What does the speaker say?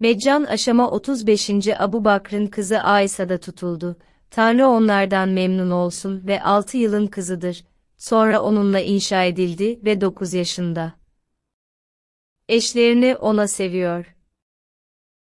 Meccan aşama 35. Abu Bakr'ın kızı Aysa'da tutuldu. Tanrı onlardan memnun olsun ve 6 yılın kızıdır. Sonra onunla inşa edildi ve 9 yaşında. Eşlerini ona seviyor.